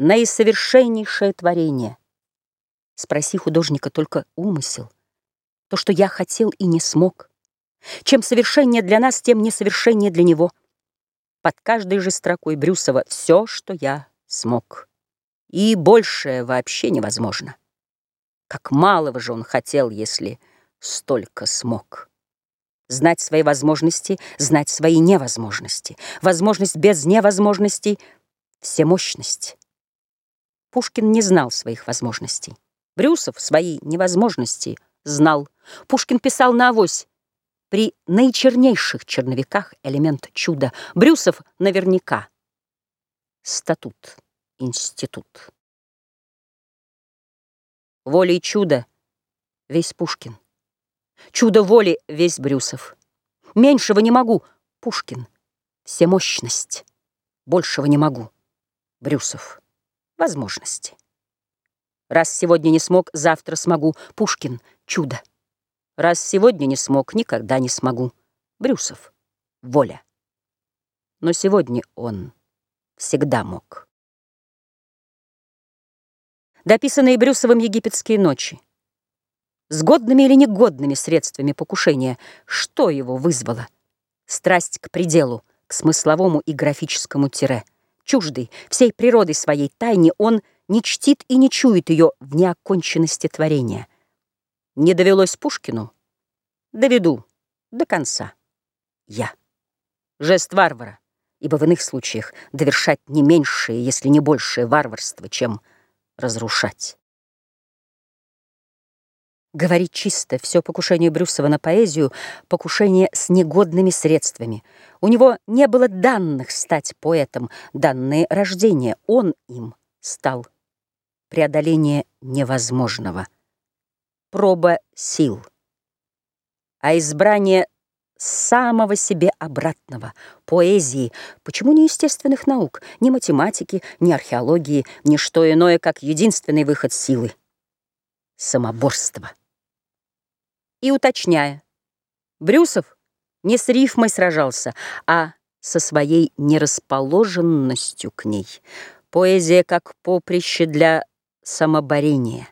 наисовершеннейшее творение. Спроси художника только умысел, то, что я хотел и не смог. Чем совершеннее для нас, тем несовершеннее для него. Под каждой же строкой Брюсова все, что я смог. И большее вообще невозможно. Как малого же он хотел, если столько смог. Знать свои возможности, знать свои невозможности. Возможность без невозможностей — всемощность. Пушкин не знал своих возможностей. Брюсов свои невозможности знал. Пушкин писал на авось. При наичернейших черновиках элемент чуда. Брюсов наверняка. Статут, институт. Волей чуда весь Пушкин. Чудо воли весь Брюсов. Меньшего не могу, Пушкин. Всемощность. Большего не могу, Брюсов. Возможности. Раз сегодня не смог, завтра смогу. Пушкин. Чудо. Раз сегодня не смог, никогда не смогу. Брюсов. Воля. Но сегодня он всегда мог. Дописанные Брюсовым египетские ночи. С годными или негодными средствами покушения, что его вызвало? Страсть к пределу, к смысловому и графическому тире. Чуждый, всей природой своей тайне, он не чтит и не чует ее в неоконченности творения. Не довелось Пушкину? Доведу до конца. Я. Жест варвара, ибо в иных случаях довершать не меньшее, если не большее варварство, чем разрушать. Говорить чисто, все покушение Брюсова на поэзию — покушение с негодными средствами. У него не было данных стать поэтом, данные рождения. Он им стал. Преодоление невозможного. Проба сил. А избрание самого себе обратного, поэзии, почему не естественных наук, ни математики, ни археологии, ни что иное, как единственный выход силы — самоборство и уточняя. Брюсов не с рифмой сражался, а со своей нерасположенностью к ней. Поэзия как поприще для самоборения.